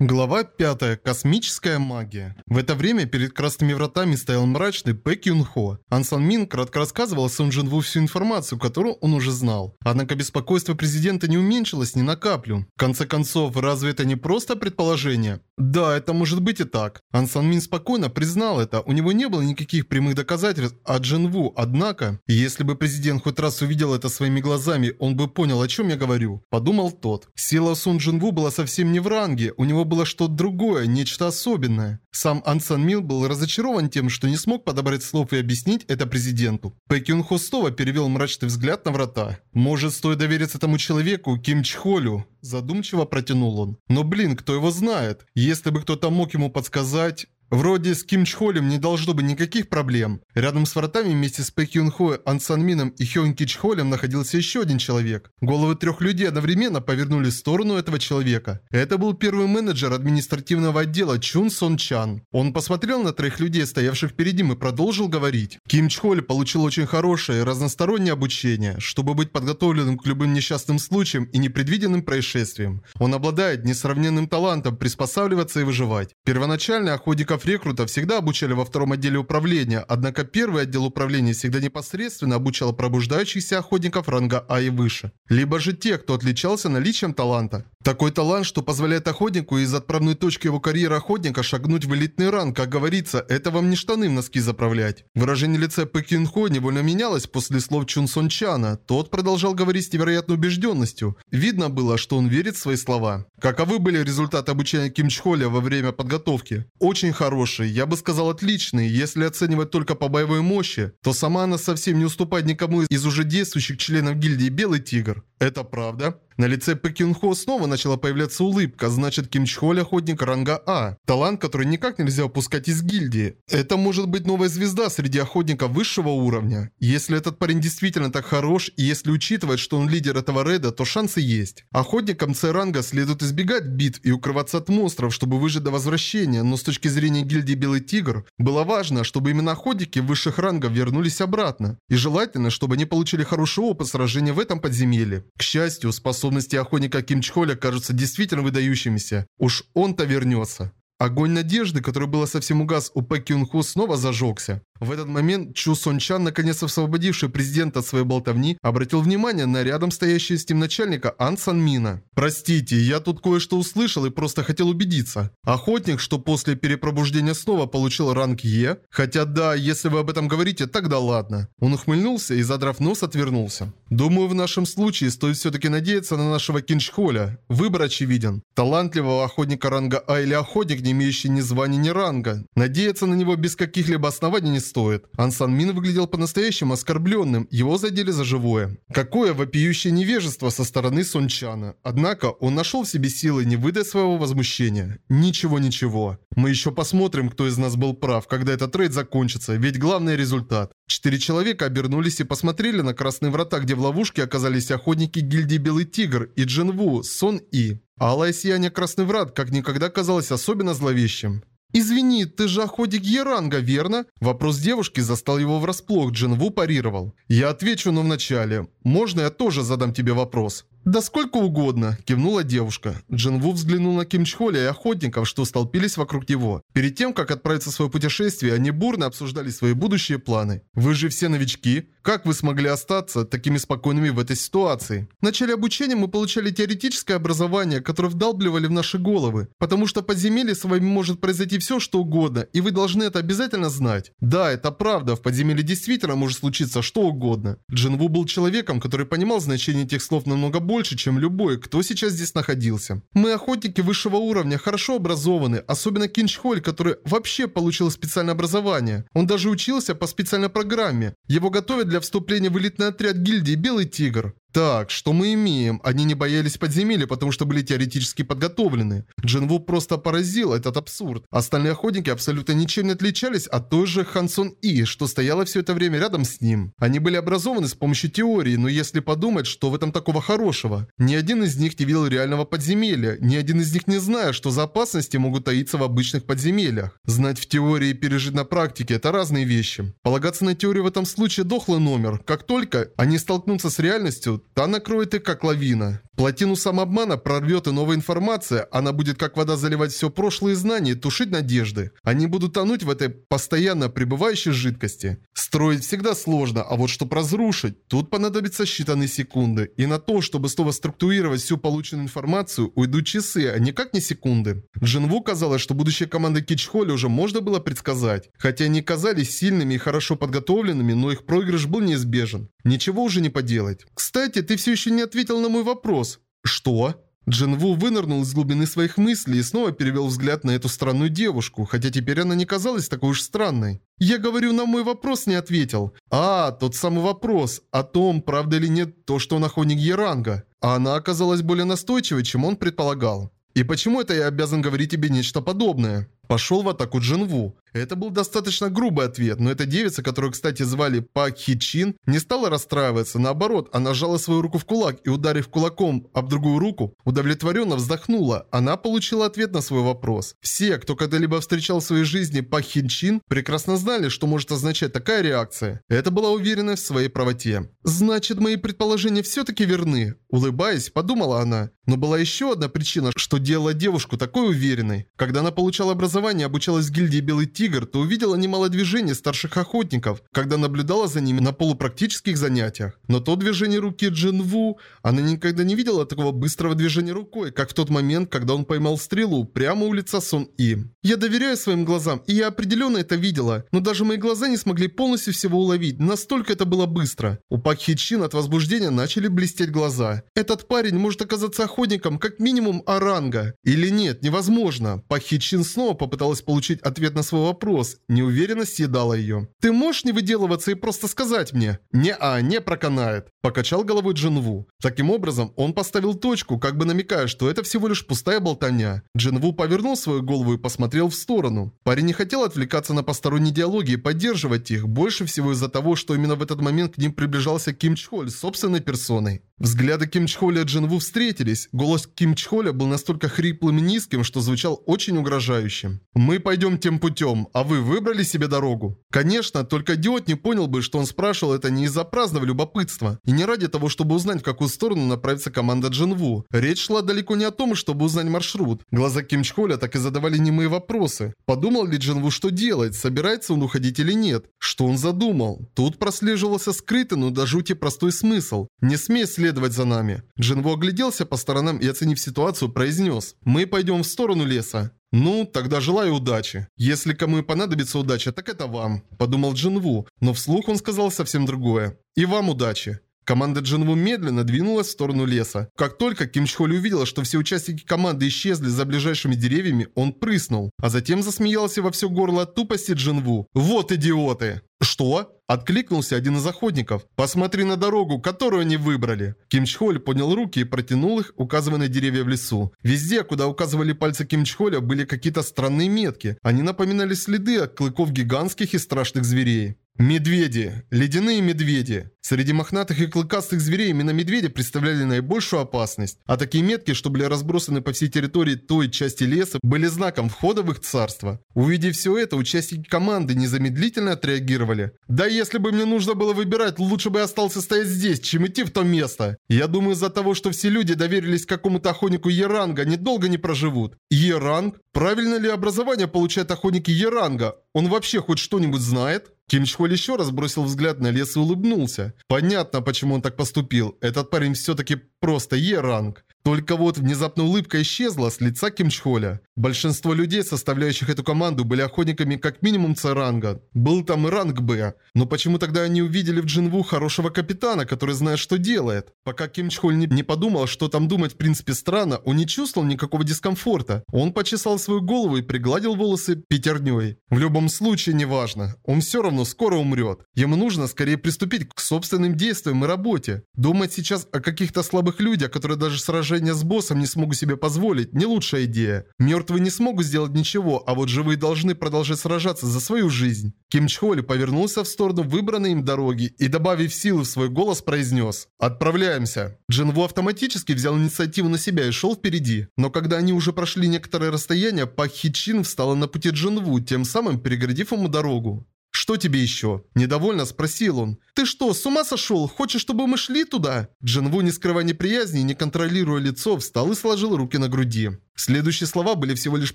Глава 5. Космическая магия. В это время перед красными вратами стоял мрачный Пэк Юн Хо. Ан Сан Мин кратко рассказывал Сон Джин Ву всю информацию, которую он уже знал. Однако беспокойство президента не уменьшилось ни на каплю. В конце концов, разве это не просто предположение? Да, это может быть и так. Ан Сан Мин спокойно признал это, у него не было никаких прямых доказательств от Джин Ву, однако, если бы президент хоть раз увидел это своими глазами, он бы понял, о чем я говорю. Подумал тот. Сила Сун Джин Ву была совсем не в ранге, у него было что-то другое, нечто особенное. Сам Ан Сан Мил был разочарован тем, что не смог подобрать слов и объяснить это президенту. Пэк Юн Хо снова перевел мрачный взгляд на врата. «Может, стоит довериться этому человеку, Ким Чхолю?» Задумчиво протянул он. «Но блин, кто его знает? Если бы кто-то мог ему подсказать...» Вроде с Ким Чхолем не должно быть никаких проблем. Рядом с вратами вместе с Пэк Юн Хо, Ан Сан Мином и Хён Ки Чхолем находился еще один человек. Головы трех людей одновременно повернулись в сторону этого человека. Это был первый менеджер административного отдела Чун Сон Чан. Он посмотрел на троих людей, стоявших перед ним, и продолжил говорить. Ким Чхоль получил очень хорошее разностороннее обучение, чтобы быть подготовленным к любым несчастным случаям и непредвиденным происшествиям. Он обладает несравненным талантом приспосабливаться и выживать. Первоначально охотников рекрутов всегда обучали во втором отделе управления, однако первый отдел управления всегда непосредственно обучал пробуждающихся охотников ранга А и выше. Либо же те, кто отличался наличием таланта. Такой талант, что позволяет охотнику из отправной точки его карьеры охотника шагнуть в элитный ранг, как говорится, это вам не штаны в носки заправлять. Выражение лица Пекин Хо невольно менялось после слов Чун Сон Чана. Тот продолжал говорить с невероятной убежденностью. Видно было, что он верит в свои слова. Каковы были результаты обучения Ким Чхоля во время подготовки? Очень хорошие, я бы сказал отличные. Если оценивать только по боевой мощи, то сама она совсем не уступает никому из уже действующих членов гильдии Белый Тигр. Это правда? На лице Пекинхо снова начала появляться улыбка, значит Ким Чхоль охотник ранга А. Талант, который никак нельзя упускать из гильдии. Это может быть новая звезда среди охотников высшего уровня. Если этот парень действительно так хорош, и если учитывать, что он лидер этого рейда, то шансы есть. Охотникам С ранга следует избегать битв и укрываться от монстров, чтобы выжить до возвращения, но с точки зрения гильдии Белый Тигр, было важно, чтобы именно охотники высших рангов вернулись обратно. И желательно, чтобы они получили хороший опыт сражения в этом подземелье. К счастью, Способности охотника Ким Чхоля кажутся действительно выдающимися. Уж он-то вернется. Огонь надежды, который было совсем угас у Пэ Кюн Ху, снова зажегся. В этот момент Чу Сон Чан, наконец освободивший президента от своей болтовни, обратил внимание на рядом стоящего с ним начальника Ан Сан Мина. «Простите, я тут кое-что услышал и просто хотел убедиться. Охотник, что после перепробуждения снова получил ранг Е? Хотя да, если вы об этом говорите, тогда ладно». Он ухмыльнулся и, задрав нос, отвернулся. «Думаю, в нашем случае стоит все-таки надеяться на нашего Кинчхоля. Выбор очевиден. Талантливого охотника ранга А или охотник, не имеющий ни звания, ни ранга. Надеяться на него без каких-либо оснований не стоит. Ансан Мин выглядел по-настоящему оскорбленным, его задели за живое. Какое вопиющее невежество со стороны Сончана. Однако он нашел в себе силы, не выдать своего возмущения. Ничего-ничего. Мы еще посмотрим, кто из нас был прав, когда этот рейд закончится, ведь главный результат. Четыре человека обернулись и посмотрели на красные врата, где в ловушке оказались охотники гильдии Белый Тигр и Джинву, Сон И. Алое сияние Красный Врат как никогда казалось особенно зловещим. «Извини, ты же охотник Еранга, верно?» Вопрос девушки застал его врасплох, Джинву парировал. «Я отвечу, но вначале. Можно я тоже задам тебе вопрос?» «Да сколько угодно», – кивнула девушка. Джин Ву взглянул на Ким Чхоля и охотников, что столпились вокруг него. Перед тем, как отправиться в свое путешествие, они бурно обсуждали свои будущие планы. «Вы же все новички. Как вы смогли остаться такими спокойными в этой ситуации?» В начале обучения мы получали теоретическое образование, которое вдалбливали в наши головы. Потому что подземелье с вами может произойти все, что угодно, и вы должны это обязательно знать. Да, это правда, в подземелье действительно может случиться что угодно. Джин Ву был человеком, который понимал значение этих слов намного больше, больше, чем любой, кто сейчас здесь находился. Мы охотники высшего уровня, хорошо образованы, особенно Кинчхоль, который вообще получил специальное образование. Он даже учился по специальной программе. Его готовят для вступления в элитный отряд гильдии Белый Тигр. Так, что мы имеем? Они не боялись подземелья, потому что были теоретически подготовлены. Джинву просто поразил этот абсурд. Остальные охотники абсолютно ничем не отличались от той же Хансон И, что стояла все это время рядом с ним. Они были образованы с помощью теории, но если подумать, что в этом такого хорошего? Ни один из них не видел реального подземелья, ни один из них не знает, что за опасности могут таиться в обычных подземельях. Знать в теории и пережить на практике – это разные вещи. Полагаться на теорию в этом случае дохлый номер. Как только они столкнутся с реальностью, та накроет их как лавина. Плотину самообмана прорвет и новая информация, она будет как вода заливать все прошлые знания и тушить надежды. Они будут тонуть в этой постоянно пребывающей жидкости. Строить всегда сложно, а вот чтобы разрушить, тут понадобится считанные секунды. И на то, чтобы снова структурировать всю полученную информацию, уйдут часы, а никак не секунды. Джинву казалось, что будущее команды Кичхоли уже можно было предсказать. Хотя они казались сильными и хорошо подготовленными, но их проигрыш был неизбежен. Ничего уже не поделать. Кстати, ты все еще не ответил на мой вопрос. Что? Джин Ву вынырнул из глубины своих мыслей и снова перевел взгляд на эту странную девушку, хотя теперь она не казалась такой уж странной. «Я говорю, на мой вопрос не ответил». «А, тот самый вопрос, о том, правда или нет то, что он охотник Еранга». А она оказалась более настойчивой, чем он предполагал. «И почему это я обязан говорить тебе нечто подобное?» Пошел в атаку Джинву. Это был достаточно грубый ответ, но эта девица, которую, кстати, звали Пак Хичин, не стала расстраиваться. Наоборот, она сжала свою руку в кулак и, ударив кулаком об другую руку, удовлетворенно вздохнула. Она получила ответ на свой вопрос. Все, кто когда-либо встречал в своей жизни Пак Хичин, прекрасно знали, что может означать такая реакция. Это была уверенность в своей правоте. «Значит, мои предположения все-таки верны», – улыбаясь, подумала она. Но была еще одна причина, что делала девушку такой уверенной. Когда она получала образование обучалась в гильдии Белый Тигр, тигр, то увидела немало движений старших охотников, когда наблюдала за ними на полупрактических занятиях. Но то движение руки Джин Ву, она никогда не видела такого быстрого движения рукой, как в тот момент, когда он поймал стрелу прямо у лица Сон И. Я доверяю своим глазам, и я определенно это видела, но даже мои глаза не смогли полностью всего уловить, настолько это было быстро. У Пак Хи Чин от возбуждения начали блестеть глаза. Этот парень может оказаться охотником как минимум Аранга. Или нет, невозможно. Пак Хи Чин снова попыталась получить ответ на свой вопрос вопрос. Неуверенность съедала ее. «Ты можешь не выделываться и просто сказать мне?» «Не-а, не проканает», – покачал головой Джинву. Таким образом, он поставил точку, как бы намекая, что это всего лишь пустая болтовня. Джинву повернул свою голову и посмотрел в сторону. Парень не хотел отвлекаться на посторонние диалоги и поддерживать их, больше всего из-за того, что именно в этот момент к ним приближался Ким Чхоль собственной персоной. Взгляды Ким Чхоля и Джинву встретились. Голос Ким Чхоля был настолько хриплым и низким, что звучал очень угрожающим. «Мы пойдем тем путем, а вы выбрали себе дорогу?» Конечно, только идиот не понял бы, что он спрашивал это не из-за праздного любопытства, и не ради того, чтобы узнать, в какую сторону направится команда Джинву. Речь шла далеко не о том, чтобы узнать маршрут. Глаза Ким Чхоля так и задавали немые вопросы. Подумал ли Джинву, что делать, собирается он уходить или нет? Что он задумал? Тут прослеживался скрытый, но до жути простой смысл. «Не смей следовать за нами». Джинву огляделся по сторонам и, оценив ситуацию, произнес «Мы пойдем в сторону леса». «Ну, тогда желаю удачи. Если кому и понадобится удача, так это вам», – подумал Джинву, но вслух он сказал совсем другое. «И вам удачи». Команда Джинву медленно двинулась в сторону леса. Как только Ким Чхоль увидела, что все участники команды исчезли за ближайшими деревьями, он прыснул, а затем засмеялся во все горло от тупости Джинву. «Вот идиоты!» «Что?» – откликнулся один из охотников. «Посмотри на дорогу, которую они выбрали». Ким Чхоль поднял руки и протянул их, указывая на деревья в лесу. Везде, куда указывали пальцы Ким Чхоля, были какие-то странные метки. Они напоминали следы от клыков гигантских и страшных зверей. Медведи. Ледяные медведи. Среди мохнатых и клыкастых зверей именно медведи представляли наибольшую опасность. А такие метки, что были разбросаны по всей территории той части леса, были знаком входа в их царство. Увидев все это, участники команды незамедлительно отреагировали. «Да если бы мне нужно было выбирать, лучше бы я остался стоять здесь, чем идти в то место. Я думаю, из-за того, что все люди доверились какому-то охотнику Еранга, недолго не проживут». Еранг? Правильно ли образование получают охотники Еранга? Он вообще хоть что-нибудь знает? Ким Чхоль еще раз бросил взгляд на лес и улыбнулся. Понятно, почему он так поступил. Этот парень все-таки просто Е-ранг. Только вот внезапно улыбка исчезла с лица Ким Чхоля. Большинство людей, составляющих эту команду, были охотниками как минимум С-ранга. Был там и ранг Б. Но почему тогда они увидели в Джинву хорошего капитана, который знает, что делает? Пока Ким Чхоль не, не подумал, что там думать в принципе странно, он не чувствовал никакого дискомфорта. Он почесал свою голову и пригладил волосы пятерней. В любом случае, неважно. Он все равно скоро умрет. Ему нужно скорее приступить к собственным действиям и работе. Думать сейчас о каких-то слабых людях, которые даже сражения с боссом не смогут себе позволить, не лучшая идея. Мертвые не смогут сделать ничего, а вот живые должны продолжать сражаться за свою жизнь. Ким Чхоли повернулся в сторону выбранной им дороги и, добавив силы в свой голос, произнес «Отправляемся». Джин Ву автоматически взял инициативу на себя и шел впереди. Но когда они уже прошли некоторое расстояние, Пак Хи Чин встала на пути Джин Ву, тем самым переградив ему дорогу. Что тебе еще? Недовольно спросил он. Ты что, с ума сошел? Хочешь, чтобы мы шли туда? Джинву, не скрывая неприязни и не контролируя лицо, встал и сложил руки на груди. Следующие слова были всего лишь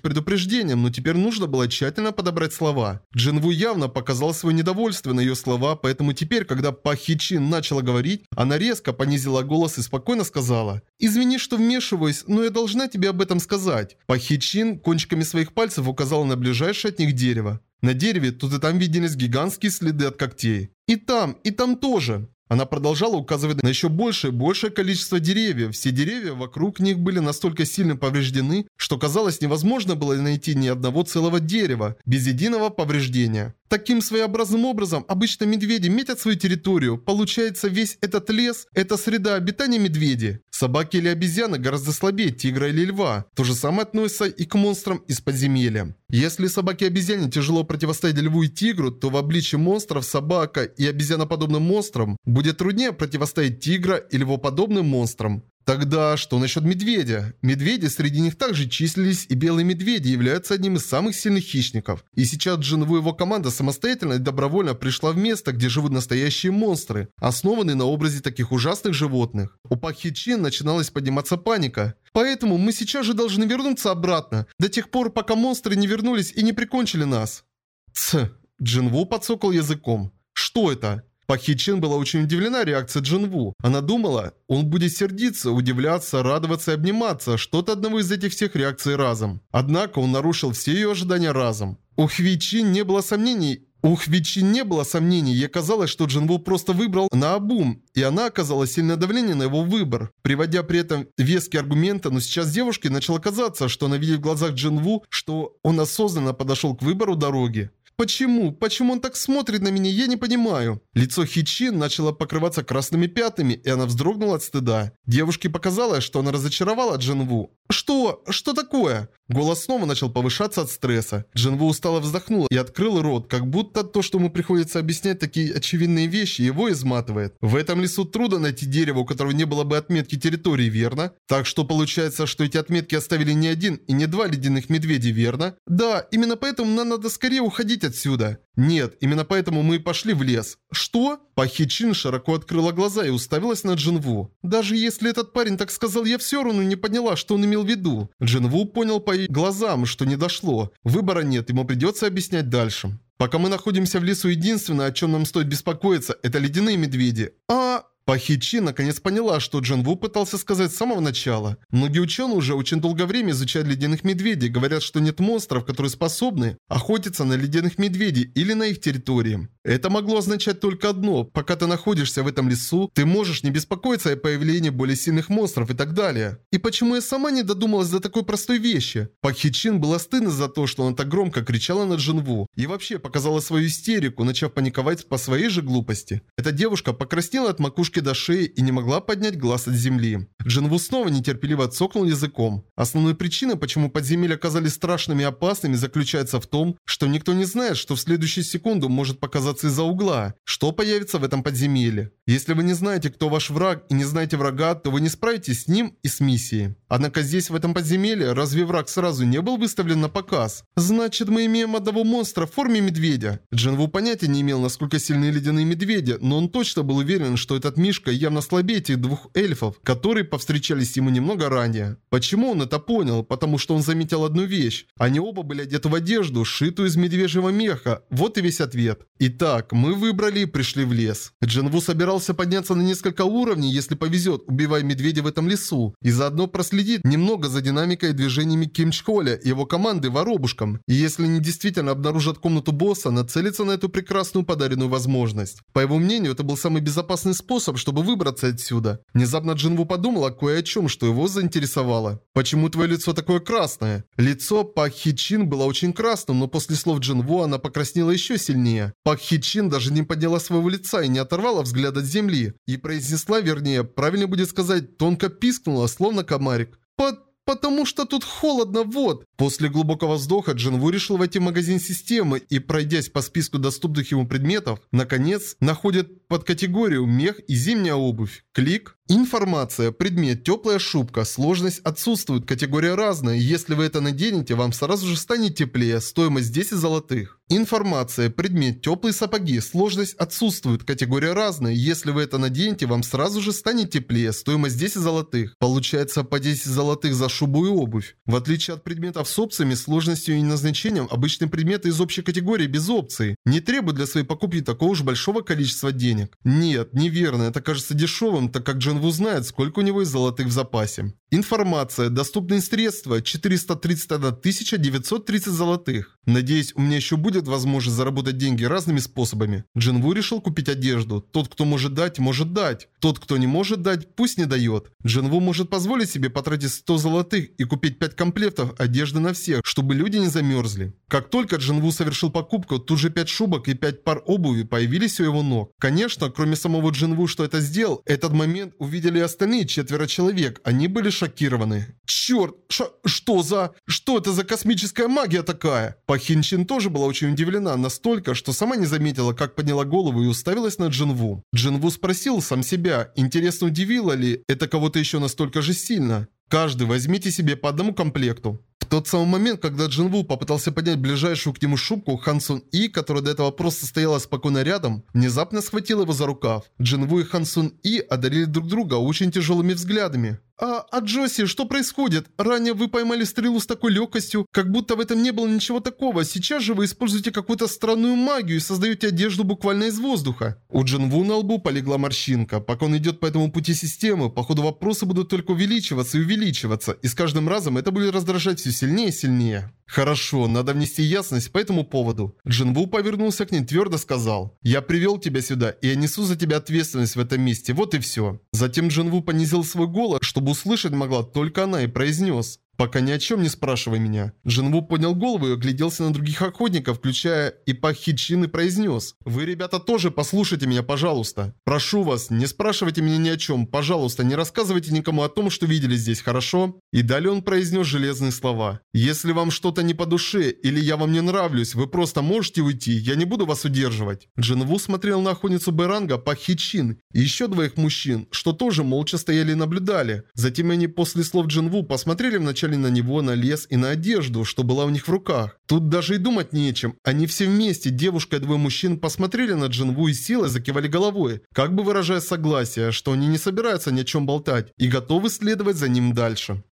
предупреждением, но теперь нужно было тщательно подобрать слова. Джинву явно показал свое недовольство на ее слова, поэтому теперь, когда Пахичин начала говорить, она резко понизила голос и спокойно сказала «Извини, что вмешиваюсь, но я должна тебе об этом сказать». Пахичин кончиками своих пальцев указала на ближайшее от них дерево. На дереве тут и там виделись гигантские следы от когтей. И там, и там тоже. Она продолжала указывать на еще большее большее количество деревьев. Все деревья вокруг них были настолько сильно повреждены, что казалось невозможно было найти ни одного целого дерева, без единого повреждения. Таким своеобразным образом обычно медведи метят свою территорию. Получается, весь этот лес – это среда обитания медведи. Собаки или обезьяны гораздо слабее тигра или льва. То же самое относится и к монстрам из подземелья. Если собаке и обезьяне тяжело противостоять льву и тигру, то в обличии монстров собака и обезьяноподобным монстрам будет труднее противостоять тигра и львоподобным монстрам. Тогда что насчет медведя? Медведи среди них также числились, и белые медведи являются одним из самых сильных хищников. И сейчас Джинву и его команда самостоятельно и добровольно пришла в место, где живут настоящие монстры, основанные на образе таких ужасных животных. У Пахичин начиналась подниматься паника. Поэтому мы сейчас же должны вернуться обратно, до тех пор, пока монстры не вернулись и не прикончили нас. Ц. Джинву подсокал языком. Что это? Пахичин была очень удивлена реакцией Джинву. Она думала, он будет сердиться, удивляться, радоваться и обниматься, что-то одного из этих всех реакций разом. Однако он нарушил все ее ожидания разом. У Хвичин не было сомнений, у Хвичин не было сомнений, ей казалось, что Джинву просто выбрал на обум, и она оказала сильное давление на его выбор, приводя при этом веские аргументы, но сейчас девушке начало казаться, что она видит в глазах Джинву, что он осознанно подошел к выбору дороги. Почему? Почему он так смотрит на меня? Я не понимаю. Лицо Хичин начало покрываться красными пятнами, и она вздрогнула от стыда. Девушке показалось, что она разочаровала Джинву. «Что? Что такое?» Голос снова начал повышаться от стресса. Джинву устало вздохнула и открыл рот, как будто то, что ему приходится объяснять такие очевидные вещи, его изматывает. В этом лесу трудно найти дерево, у которого не было бы отметки территории, верно? Так что получается, что эти отметки оставили не один и не два ледяных медведя, верно? Да, именно поэтому нам надо скорее уходить отсюда. Нет, именно поэтому мы и пошли в лес. Что? Пахичин широко открыла глаза и уставилась на Джинву. Даже если этот парень так сказал, я все равно не поняла, что он имел в виду. Джинву понял по глазам, что не дошло. Выбора нет, ему придется объяснять дальше. Пока мы находимся в лесу, единственное, о чем нам стоит беспокоиться, это ледяные медведи. А... Пахичи наконец поняла, что Джин Ву пытался сказать с самого начала. Многие ученые уже очень долгое время изучают ледяных медведей, говорят, что нет монстров, которые способны охотиться на ледяных медведей или на их территории. Это могло означать только одно. Пока ты находишься в этом лесу, ты можешь не беспокоиться о появлении более сильных монстров и так далее. И почему я сама не додумалась до такой простой вещи? Пахичин была стыдна за то, что она так громко кричала на Джинву. И вообще показала свою истерику, начав паниковать по своей же глупости. Эта девушка покраснела от макушки до шеи и не могла поднять глаз от земли. Джинву снова нетерпеливо цокнул языком. Основной причиной, почему подземелья оказались страшными и опасными, заключается в том, что никто не знает, что в следующую секунду может показаться из-за угла. Что появится в этом подземелье? Если вы не знаете, кто ваш враг и не знаете врага, то вы не справитесь с ним и с миссией. Однако здесь, в этом подземелье, разве враг сразу не был выставлен на показ? Значит, мы имеем одного монстра в форме медведя. Джинву понятия не имел, насколько сильны ледяные медведи, но он точно был уверен, что этот Мишка явно слабее этих двух эльфов, которые повстречались ему немного ранее. Почему он это понял? Потому что он заметил одну вещь. Они оба были одеты в одежду, сшитую из медвежьего меха. Вот и весь ответ. Итак, мы выбрали и пришли в лес. Джинву собирался подняться на несколько уровней, если повезет, убивая медведя в этом лесу, и заодно проследить немного за динамикой и движениями Ким Чхоля и его команды воробушкам. И если они действительно обнаружат комнату босса, нацелиться на эту прекрасную подаренную возможность. По его мнению, это был самый безопасный способ, чтобы выбраться отсюда. Внезапно Джинву подумала кое о чем, что его заинтересовало. «Почему твое лицо такое красное?» Лицо Пак Хи Чин было очень красным, но после слов Джинву она покраснела еще сильнее. Пак Хи Чин даже не подняла своего лица и не оторвала взгляд от земли. И произнесла, вернее, правильно будет сказать, тонко пискнула, словно комарик. «Под потому что тут холодно, вот. После глубокого вздоха Джинву решил войти в магазин системы и, пройдясь по списку доступных ему предметов, наконец находит под категорию мех и зимняя обувь. Клик. Информация. Предмет. Теплая шубка. Сложность отсутствует. Категория разная. Если вы это наденете, вам сразу же станет теплее. Стоимость 10 золотых. Информация. Предмет. Теплые сапоги. Сложность отсутствует. Категория разная. Если вы это наденете, вам сразу же станет теплее. Стоимость 10 золотых. Получается по 10 золотых за шубу и обувь. В отличие от предметов с опциями, сложностью и назначением, обычные предметы из общей категории без опций не требуют для своей покупки такого уж большого количества денег. Нет, неверно. Это кажется дешевым, так как Джинву знает, сколько у него есть золотых в запасе. Информация. Доступные средства. 431 930 золотых. Надеюсь, у меня еще будет возможность заработать деньги разными способами. Джинву решил купить одежду. Тот, кто может дать, может дать. Тот, кто не может дать, пусть не дает. Джинву может позволить себе потратить 100 золотых и купить 5 комплектов одежды на всех, чтобы люди не замерзли. Как только Джинву совершил покупку, тут же 5 шубок и 5 пар обуви появились у его ног. Конечно, кроме самого Джинву, что это сделал, этот момент увидели остальные четверо человек. Они были шокированы. Черт, ш что за... Что это за космическая магия такая? Пахинчин тоже была очень удивлена настолько, что сама не заметила, как подняла голову и уставилась на Джинву. Джинву спросил сам себя, интересно удивило ли это кого-то еще настолько же сильно. Каждый возьмите себе по одному комплекту. В тот самый момент, когда Джинву попытался поднять ближайшую к нему шубку, Хансун И, которая до этого просто стояла спокойно рядом, внезапно схватила его за рукав. Джинву и Хансун И одарили друг друга очень тяжелыми взглядами. «А, а Джоси, что происходит? Ранее вы поймали стрелу с такой легкостью, как будто в этом не было ничего такого. Сейчас же вы используете какую-то странную магию и создаете одежду буквально из воздуха». У Джинву на лбу полегла морщинка. Пока он идет по этому пути системы, походу вопросы будут только увеличиваться и увеличиваться, и с каждым разом это будет раздражать все сильнее и сильнее. «Хорошо, надо внести ясность по этому поводу». Джинву повернулся к ней твердо сказал. «Я привел тебя сюда, и я несу за тебя ответственность в этом месте, вот и все». Затем Джинву понизил свой голос, чтобы услышать могла только она, и произнес. «Пока ни о чем не спрашивай меня». Джинву поднял голову и огляделся на других охотников, включая и Пахичин, и произнес. «Вы, ребята, тоже послушайте меня, пожалуйста. Прошу вас, не спрашивайте меня ни о чем. Пожалуйста, не рассказывайте никому о том, что видели здесь, хорошо?» И далее он произнес железные слова. «Если вам что-то не по душе, или я вам не нравлюсь, вы просто можете уйти, я не буду вас удерживать». Джинву смотрел на охотницу Байранга Пахичин и еще двоих мужчин, что тоже молча стояли и наблюдали. Затем они после слов Джинву посмотрели вначале смотрели на него, на лес и на одежду, что была у них в руках. Тут даже и думать нечем. Они все вместе, девушка и двое мужчин, посмотрели на Джинву и силой закивали головой, как бы выражая согласие, что они не собираются ни о чем болтать и готовы следовать за ним дальше.